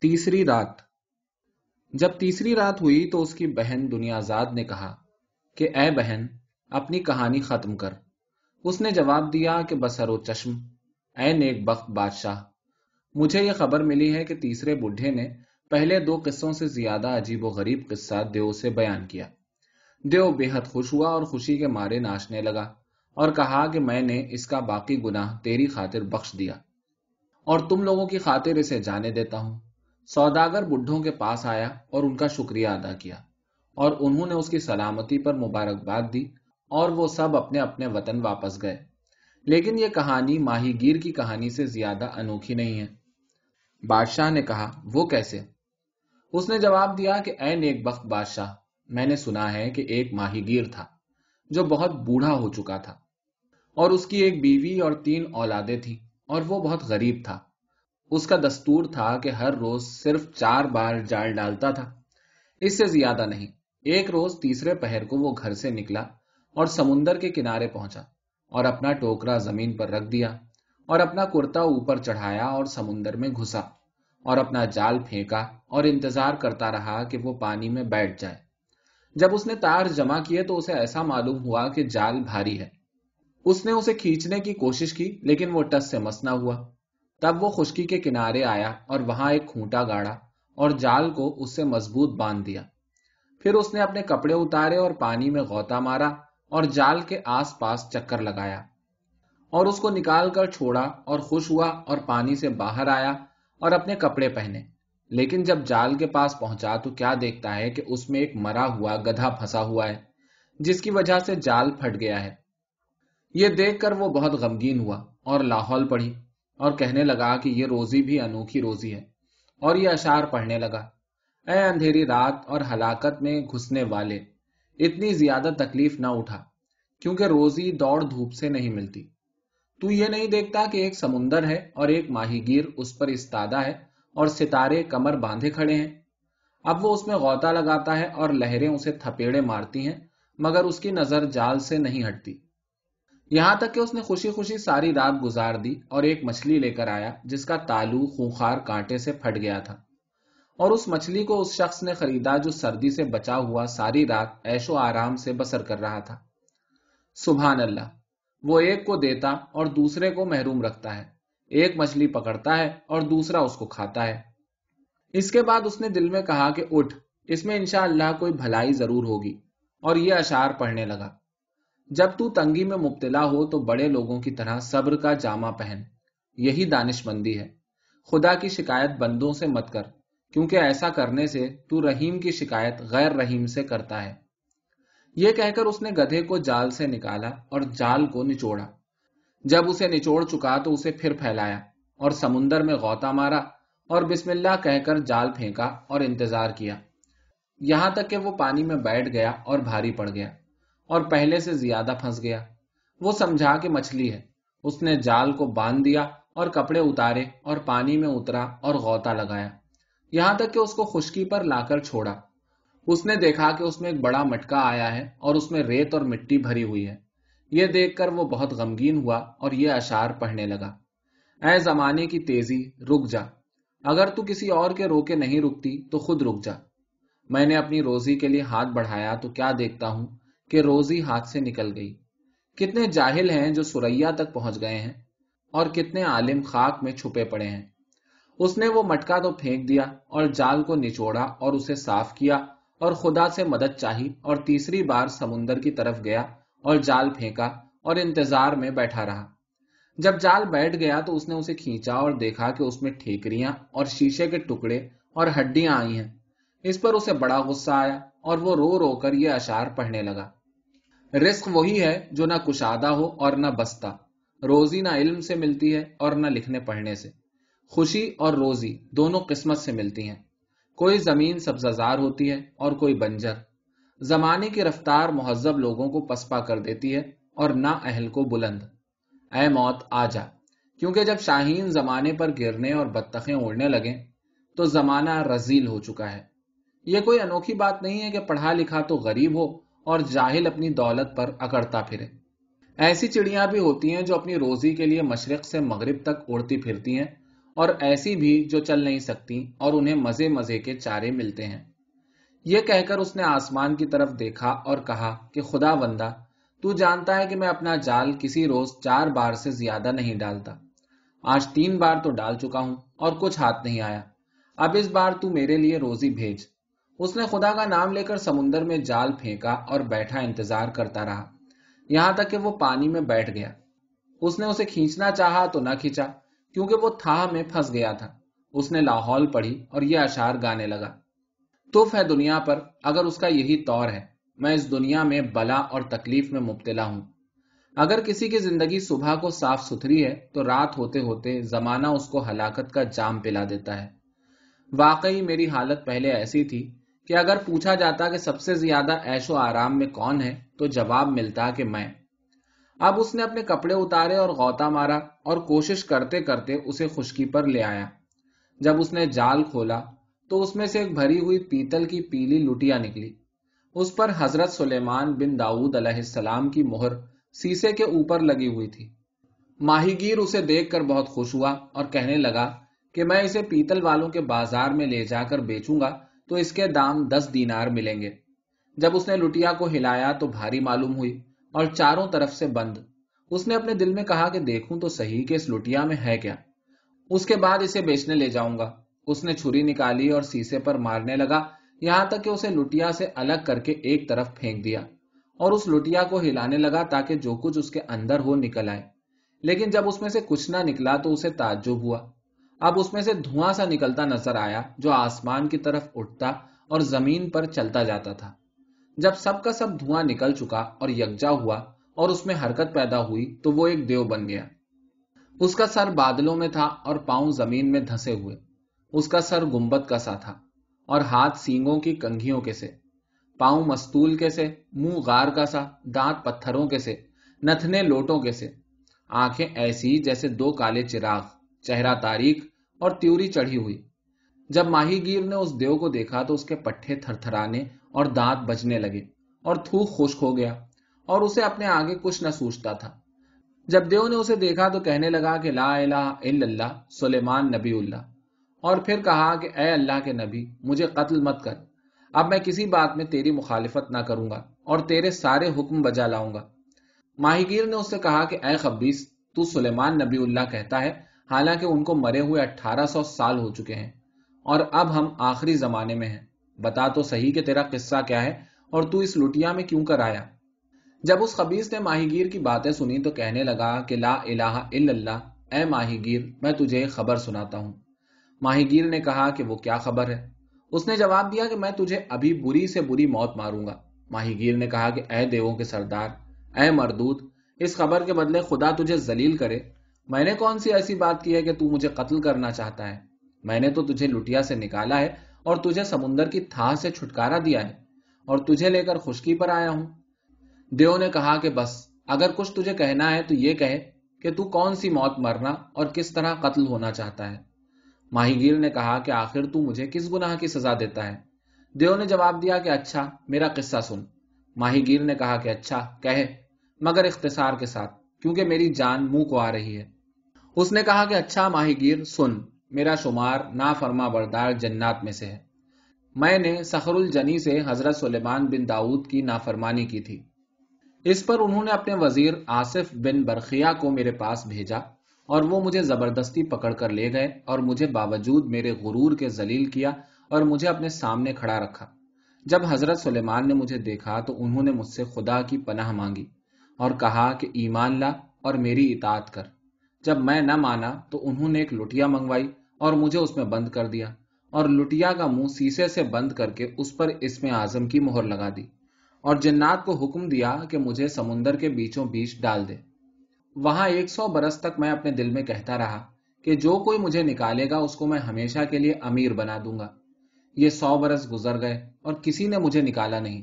تیسری رات۔ جب تیسری رات ہوئی تو اس کی بہن دنیا زاد نے کہا کہ اے بہن، اپنی کہانی ختم کر۔ اس نے جواب دیا کہ بسر و چشم۔ اے نیک بخت بادشاہ، مجھے یہ خبر ملی ہے کہ تیسرے بڈھے نے پہلے دو قصوں سے زیادہ عجیب و غریب قصہ دیو سے بیان کیا۔ دیو بے حد خوش ہوا اور خوشی کے مارے ناچنے لگا اور کہا کہ میں نے اس کا باقی گناہ تیری خاطر بخش دیا اور تم لوگوں کی خاطر اسے جانے دیتا ہوں۔ سوداگر بڈھوں کے پاس آیا اور ان کا شکریہ ادا کیا اور انہوں نے اس کی سلامتی پر مبارکباد دی اور وہ سب اپنے اپنے وطن واپس گئے۔ لیکن یہ کہانی ماہی گیر کی کہانی سے زیادہ انوکھی نہیں ہے۔ بادشاہ نے کہا، وہ کیسے؟ اس نے جواب دیا کہ، اے نیک بخت بادشاہ، میں نے سنا ہے کہ ایک ماہی گیر تھا جو بہت بوڑھا ہو چکا تھا اور اس کی ایک بیوی اور تین اولادیں تھیں اور وہ بہت غریب تھا۔ اس کا دستور تھا کہ ہر روز صرف چار بار جال ڈالتا تھا۔ اس سے زیادہ نہیں، ایک روز تیسرے پہر کو وہ گھر سے نکلا اور سمندر کے کنارے پہنچا اور اپنا ٹوکرا زمین پر رکھ دیا اور اپنا کرتا اوپر چڑھایا اور سمندر میں گھسا اور اپنا جال پھینکا اور انتظار کرتا رہا کہ وہ پانی میں بیٹھ جائے۔ جب اس نے تار جمع کیے تو اسے ایسا معلوم ہوا کہ جال بھاری ہے۔ اس نے اسے کھینچنے کی کوشش کی، لیکن وہ ٹس سے مسنا ہوا۔ تب وہ خشکی کے کنارے آیا اور وہاں ایک کھوٹا گاڑا اور جال کو اس سے مضبوط باندھ دیا۔ پھر اس نے اپنے کپڑے اتارے اور پانی میں غوطہ مارا اور جال کے آس پاس چکر لگایا اور اس کو نکال کر چھوڑا اور خوش ہوا اور پانی سے باہر آیا اور اپنے کپڑے پہنے۔ لیکن جب جال کے پاس پہنچا تو کیا دیکھتا ہے کہ اس میں ایک مرا ہوا گدھا پھنسا ہوا ہے، جس کی وجہ سے جال پھٹ گیا ہے۔ یہ دیکھ کر وہ بہت غمگین ہوا اور لاہور پڑی اور کہنے لگا کہ یہ روزی بھی انوکھی روزی ہے۔ اور یہ اشار پڑھنے لگا۔ اے اندھیری رات اور ہلاکت میں گھسنے والے، اتنی زیادہ تکلیف نہ اٹھا، کیونکہ روزی دوڑ دھوپ سے نہیں ملتی۔ تو یہ نہیں دیکھتا کہ ایک سمندر ہے اور ایک ماہی گیر اس پر استادہ ہے اور ستارے کمر باندھے کھڑے ہیں۔ اب وہ اس میں غوطہ لگاتا ہے اور لہریں اسے تھپیڑے مارتی ہیں، مگر اس کی نظر جال سے نہیں ہٹتی۔ یہاں تک کہ اس نے خوشی خوشی ساری رات گزار دی اور ایک مچھلی لے کر آیا، جس کا تالو خونخار کانٹے سے پھٹ گیا تھا۔ اور اس مچھلی کو اس شخص نے خریدا جو سردی سے بچا ہوا ساری رات ایش و آرام سے بسر کر رہا تھا۔ سبحان اللہ، وہ ایک کو دیتا اور دوسرے کو محروم رکھتا ہے۔ ایک مچھلی پکڑتا ہے اور دوسرا اس کو کھاتا ہے۔ اس کے بعد اس نے دل میں کہا کہ اٹھ، اس میں انشاء اللہ کوئی بھلائی ضرور ہوگی۔ اور یہ اشار پڑھنے لگا۔ جب تو تنگی میں مبتلا ہو تو بڑے لوگوں کی طرح صبر کا جامع پہن۔ یہی دانش مندی ہے۔ خدا کی شکایت بندوں سے مت کر، کیونکہ ایسا کرنے سے تو رحیم کی شکایت غیر رحیم سے کرتا ہے۔ یہ کہہ کر اس نے گدھے کو جال سے نکالا اور جال کو نچوڑا۔ جب اسے نچوڑ چکا تو اسے پھر پھیلایا اور سمندر میں غوطہ مارا اور بسم اللہ کہہ کر جال پھینکا اور انتظار کیا۔ یہاں تک کہ وہ پانی میں بیٹھ گیا اور بھاری پڑ گیا۔ اور پہلے سے زیادہ پھنس گیا۔ وہ سمجھا کہ مچھلی ہے۔ اس نے جال کو باندھ دیا اور کپڑے اتارے اور پانی میں اترا اور غوطہ لگایا۔ یہاں تک کہ اس کو خشکی پر لا کر چھوڑا۔ اس نے دیکھا کہ اس میں ایک بڑا مٹکا آیا ہے اور اس میں ریت اور مٹی بھری ہوئی ہے۔ یہ دیکھ کر وہ بہت غمگین ہوا اور یہ اشار پڑھنے لگا۔ اے زمانے کی تیزی، رک جا۔ اگر تو کسی اور کے روکے نہیں رکتی تو خود رک جا۔ میں نے اپنی روزی کے لیے ہاتھ بڑھایا تو کیا دیکھتا ہوں؟ کہ روزی ہاتھ سے نکل گئی۔ کتنے جاہل ہیں جو سوریا تک پہنچ گئے ہیں اور کتنے عالم خاک میں چھپے پڑے ہیں۔ اس نے وہ مٹکا تو پھینک دیا اور جال کو نچوڑا اور اسے صاف کیا اور خدا سے مدد چاہی اور تیسری بار سمندر کی طرف گیا اور جال پھینکا اور انتظار میں بیٹھا رہا۔ جب جال بیٹھ گیا تو اس نے اسے کھینچا اور دیکھا کہ اس میں ٹھیکریاں اور شیشے کے ٹکڑے اور ہڈیاں آئی ہیں۔ اس پر اسے بڑا غصہ آیا اور وہ رو رو کر یہ اشار پڑھنے لگا۔ رزق وہی ہے جو نہ کشادہ ہو اور نہ بستا روزی نہ علم سے ملتی ہے اور نہ لکھنے پڑھنے سے۔ خوشی اور روزی دونوں قسمت سے ملتی ہیں۔ کوئی زمین سبزار ہوتی ہے اور کوئی بنجر۔ زمانے کی رفتار مہذب لوگوں کو پسپا کر دیتی ہے اور نہ اہل کو بلند۔ اے موت، آ جا۔ کیونکہ جب شاہین زمانے پر گرنے اور بتخیں اڑنے لگیں، تو زمانہ رزیل ہو چکا ہے۔ یہ کوئی انوکھی بات نہیں ہے کہ پڑھا لکھا تو غریب ہو اور جاہل اپنی دولت پر اکڑتا پھرے۔ ایسی چڑیاں بھی ہوتی ہیں جو اپنی روزی کے لیے مشرق سے مغرب تک اڑتی پھرتی ہیں اور ایسی بھی جو چل نہیں سکتی اور انہیں مزے مزے کے چارے ملتے ہیں۔ یہ کہہ کر اس نے آسمان کی طرف دیکھا اور کہا کہ خدا بندہ، تو جانتا ہے کہ میں اپنا جال کسی روز چار بار سے زیادہ نہیں ڈالتا۔ آج تین بار تو ڈال چکا ہوں اور کچھ ہاتھ نہیں آیا۔ اب اس بار تو میرے لیے روزی بھیج۔ اس نے خدا کا نام لے کر سمندر میں جال پھینکا اور بیٹھا انتظار کرتا رہا۔ یہاں تک کہ وہ پانی میں بیٹھ گیا۔ اس نے اسے کھینچنا چاہا تو نہ کھینچا، کیونکہ وہ تھا میں پھنس گیا تھا۔ اس نے لاہور پڑھی اور یہ اشار گانے لگا۔ تف ہے دنیا پر، اگر اس کا یہی طور ہے، میں اس دنیا میں بلا اور تکلیف میں مبتلا ہوں۔ اگر کسی کی زندگی صبح کو صاف ستھری ہے، تو رات ہوتے ہوتے زمانہ اس کو ہلاکت کا جام پلا دیتا ہے۔ واقعی میری حالت پہلے ایسی تھی کہ اگر پوچھا جاتا کہ سب سے زیادہ ایش و آرام میں کون ہے، تو جواب ملتا کہ میں۔ اب اس نے اپنے کپڑے اتارے اور غوطہ مارا اور کوشش کرتے کرتے اسے خشکی پر لے آیا۔ جب اس نے جال کھولا، تو اس میں سے ایک بھری ہوئی پیتل کی پیلی لٹیا نکلی۔ اس پر حضرت سلیمان بن داؤد علیہ السلام کی مہر سیسے کے اوپر لگی ہوئی تھی۔ ماہی گیر اسے دیکھ کر بہت خوش ہوا اور کہنے لگا کہ میں اسے پیتل والوں کے بازار میں لے جا کر بیچوں گا تو اس کے دام دس دینار ملیں گے۔ جب اس نے لٹیا کو ہلایا تو بھاری معلوم ہوئی اور چاروں طرف سے بند۔ اس نے اپنے دل میں کہا کہ دیکھوں تو صحیح کہ اس لٹیا میں ہے کیا۔ اس کے بعد اسے بیچنے لے جاؤں گا۔ اس نے چھری نکالی اور سیسے پر مارنے لگا، یہاں تک کہ اسے لٹیا سے الگ کر کے ایک طرف پھینک دیا۔ اور اس لٹیا کو ہلانے لگا تاکہ جو کچھ اس کے اندر ہو نکل آئے۔ لیکن جب اس میں سے کچھ نہ نکلا تو اسے تعجب ہوا۔ اب اس میں سے دھواں سا نکلتا نظر آیا جو آسمان کی طرف اٹھتا اور زمین پر چلتا جاتا تھا۔ جب سب کا سب دھواں نکل چکا اور یکجا ہوا اور اس میں حرکت پیدا ہوئی تو وہ ایک دیو بن گیا۔ اس کا سر بادلوں میں تھا اور پاؤں زمین میں دھسے ہوئے۔ اس کا سر گمبت کا سا تھا اور ہاتھ سینگوں کی کنگھیوں کے سے۔ پاؤں مستول کے سے، منہ غار کا سا، دانت پتھروں کے سے نتنے لوٹوں کے سے۔ آنکھیں ایسی جیسے دو کالے چراغ، چہرہ تاریخ اور تیوری چڑھی ہوئی۔ جب ماہی گیر نے اس دیو کو دیکھا تو اس کے پٹھے تھر تھرانے اور دانت بجنے لگے اور تھوک خشک ہو گیا اور اسے اپنے آگے کچھ نہ سوچتا تھا۔ جب دیو نے اسے دیکھا تو کہنے لگا کہ لا الہ الا اللہ، سلیمان نبی اللہ۔ اور پھر کہا کہ اے اللہ کے نبی، مجھے قتل مت کر۔ اب میں کسی بات میں تیری مخالفت نہ کروں گا اور تیرے سارے حکم بجا لاؤں گا۔ ماہی گیر نے اس سے کہا کہ اے خبیس تو سلیمان نبی اللہ کہتا ہے حالانکہ ان کو مرے ہوئے اٹھارہ سو سال ہو چکے ہیں۔ اور اب ہم آخری زمانے میں ہیں۔ بتا تو صحیح کہ تیرا قصہ کیا ہے اور تو اس لٹیا میں کیوں کر آیا؟ جب اس خبیص نے ماہی گیر کی باتیں سنی تو کہنے لگا کہ لا الہ الا اللہ، اے ماہی گیر میں تجھے خبر سناتا ہوں۔ ماہی گیر نے کہا کہ وہ کیا خبر ہے؟ اس نے جواب دیا کہ میں تجھے ابھی بری سے بری موت ماروں گا۔ ماہی گیر نے کہا کہ اے دیووں کے سردار، اے مردود، اس خبر کے بدلے خدا تجھے ذلیل کرے۔ میں نے کون سی ایسی بات کی ہے کہ تو مجھے قتل کرنا چاہتا ہے؟ میں نے تو تجھے لٹیا سے نکالا ہے اور تجھے سمندر کی تھا سے چھٹکارا دیا ہے اور تجھے لے کر خشکی پر آیا ہوں۔ دیو نے کہا کہ بس، اگر کچھ تجھے کہنا ہے تو یہ کہے کہ تو کون سی موت مرنا اور کس طرح قتل ہونا چاہتا ہے؟ ماہی گیر نے کہا کہ آخر تو مجھے کس گناہ کی سزا دیتا ہے؟ دیو نے جواب دیا کہ اچھا میرا قصہ سن۔ ماہی گیر نے کہا کہ اچھا کہے، مگر اختصار کے ساتھ، کیونکہ میری جان منہ کو آ رہی ہے۔ اس نے کہا کہ اچھا ماہی گیر، سن، میرا شمار نا فرما بردار جنات میں سے ہے۔ میں نے سخر الجنی سے حضرت سلیمان بن داؤد کی نافرمانی کی تھی۔ اس پر انہوں نے اپنے وزیر آصف بن برخیا کو میرے پاس بھیجا اور وہ مجھے زبردستی پکڑ کر لے گئے اور مجھے باوجود میرے غرور کے ذلیل کیا اور مجھے اپنے سامنے کھڑا رکھا۔ جب حضرت سلیمان نے مجھے دیکھا تو انہوں نے مجھ سے خدا کی پناہ مانگی اور کہا کہ ایمان لا اور میری اطاعت کر۔ جب میں نہ مانا تو انہوں نے ایک لٹیا منگوائی اور مجھے اس میں بند کر دیا اور لٹیا کا منہ سیسے سے بند کر کے اس پر اس میں آزم کی مہر لگا دی اور جنات کو حکم دیا کہ مجھے سمندر کے بیچوں بیچ ڈال دے۔ وہاں ایک سو برس تک میں اپنے دل میں کہتا رہا کہ جو کوئی مجھے نکالے گا اس کو میں ہمیشہ کے لیے امیر بنا دوں گا۔ یہ سو برس گزر گئے اور کسی نے مجھے نکالا نہیں۔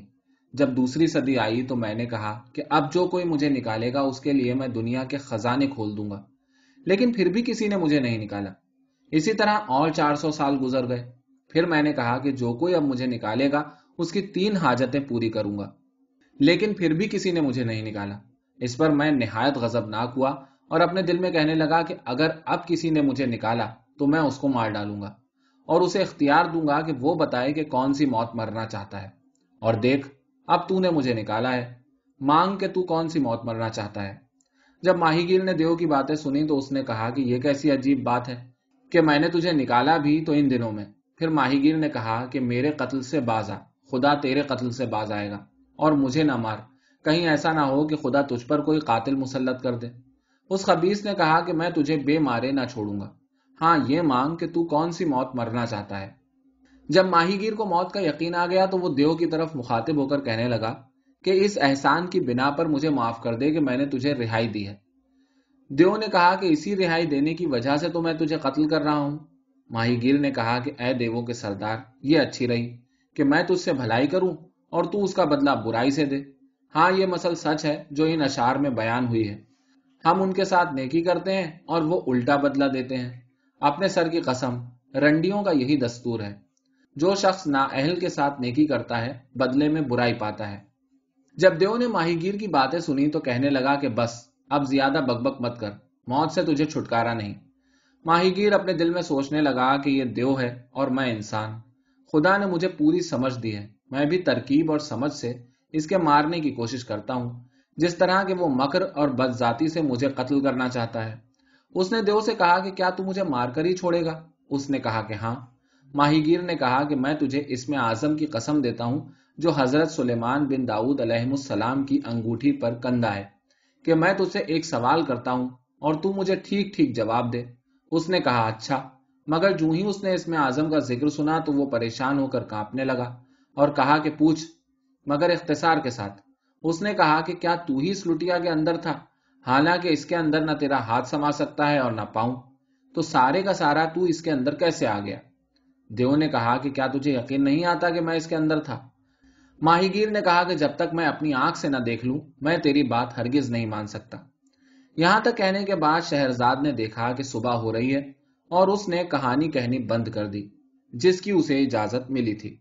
جب دوسری صدی آئی تو میں نے کہا کہ اب جو کوئی مجھے نکالے گا اس کے لیے میں دنیا کے خزانے کھول دوں گا۔ لیکن پھر بھی کسی نے مجھے نہیں نکالا۔ اسی طرح اور چار سو سال گزر گئے۔ پھر میں نے کہا کہ جو کوئی اب مجھے نکالے گا، اس کی تین حاجتیں پوری کروں گا۔ لیکن پھر بھی کسی نے مجھے نہیں نکالا۔ اس پر میں نہایت غضب ناک ہوا اور اپنے دل میں کہنے لگا کہ اگر اب کسی نے مجھے نکالا تو میں اس کو مار ڈالوں گا اور اسے اختیار دوں گا کہ وہ بتائے کہ کون سی موت مرنا چاہتا ہے۔ اور دیکھ، اب تو نے مجھے نکالا ہے۔ مانگ کہ تو کون سی موت مرنا چاہتا ہے۔ جب ماہی گیر نے دیو کی باتیں سنی تو اس نے کہا کہ یہ کیسی عجیب بات ہے کہ میں نے تجھے نکالا بھی تو ان دنوں میں۔ پھر ماہی گیر نے کہا کہ میرے قتل سے باز آ، خدا تیرے قتل سے باز آئے گا اور مجھے نہ مار۔ کہیں ایسا نہ ہو کہ خدا تجھ پر کوئی قاتل مسلط کر دے۔ اس خبیص نے کہا کہ میں تجھے بے مارے نہ چھوڑوں گا۔ ہاں یہ مانگ کہ تو کون سی موت مرنا چاہتا ہے۔ جب ماہی گیر کو موت کا یقین آ گیا تو وہ دیو کی طرف مخاطب ہو کر کہنے لگا کہ اس احسان کی بنا پر مجھے معاف کر دے کہ میں نے تجھے رہائی دی ہے۔ دیو نے کہا کہ اسی رہائی دینے کی وجہ سے تو میں تجھے قتل کر رہا ہوں۔ ماہی گیر نے کہا کہ اے دیووں کے سردار، یہ اچھی رہی کہ میں تجھ سے بھلائی کروں اور تو اس کا بدلہ برائی سے دے۔ ہاں یہ مسل سچ ہے جو ان اشار میں بیان ہوئی ہے۔ ہم ان کے ساتھ نیکی کرتے ہیں اور وہ الٹا بدلہ دیتے ہیں۔ اپنے سر کی قسم، رنڈیوں کا یہی دستور ہے۔ جو شخص نا اہل کے ساتھ نیکی کرتا ہے، بدلے میں برائی پاتا ہے۔ جب دیو نے ماہی گیر کی باتیں سنی تو کہنے لگا کہ بس، اب زیادہ بک بک مت کر، موت سے تجھے چھٹکارا نہیں۔ ماہی گیر اپنے دل میں سوچنے لگا کہ یہ دیو ہے اور میں انسان۔ خدا نے مجھے پوری سمجھ دی ہے۔ میں بھی ترکیب اور سمجھ سے اس کے مارنے کی کوشش کرتا ہوں۔ جس طرح کہ وہ مکر اور بد ذاتی سے مجھے قتل کرنا چاہتا ہے۔ اس نے دیو سے کہا کہ کیا تو مجھے مار کر ہی چھوڑے گا؟ اس نے کہا کہ ہاں۔ ماہی گیر نے کہا کہ میں تجھے اس میں اعظم کی قسم دیتا ہوں۔ جو حضرت سلیمان بن داؤد علیہ السلام کی انگوٹھی پر کندھا ہے کہ میں تجھے ایک سوال کرتا ہوں اور تو مجھے ٹھیک ٹھیک جواب دے۔ اس نے کہا اچھا مگر جو ہی اس نے اس میں اعظم کا ذکر سنا تو وہ پریشان ہو کر کانپنے لگا اور کہا کہ پوچھ، مگر اختصار کے ساتھ۔ اس نے کہا کہ کیا تو ہی اس لٹیا کے اندر تھا؟ حالانکہ اس کے اندر نہ تیرا ہاتھ سما سکتا ہے اور نہ پاؤں۔ تو سارے کا سارا تو اس کے اندر کیسے آ گیا؟ دیو نے کہا کہ کیا تجھے یقین نہیں آتا کہ میں اس کے اندر تھا؟ ماہی گیر نے کہا کہ جب تک میں اپنی آنکھ سے نہ دیکھ لوں، میں تیری بات ہرگز نہیں مان سکتا۔ یہاں تک کہنے کے بعد شہرزاد نے دیکھا کہ صبح ہو رہی ہے اور اس نے کہانی کہنی بند کر دی، جس کی اسے اجازت ملی تھی۔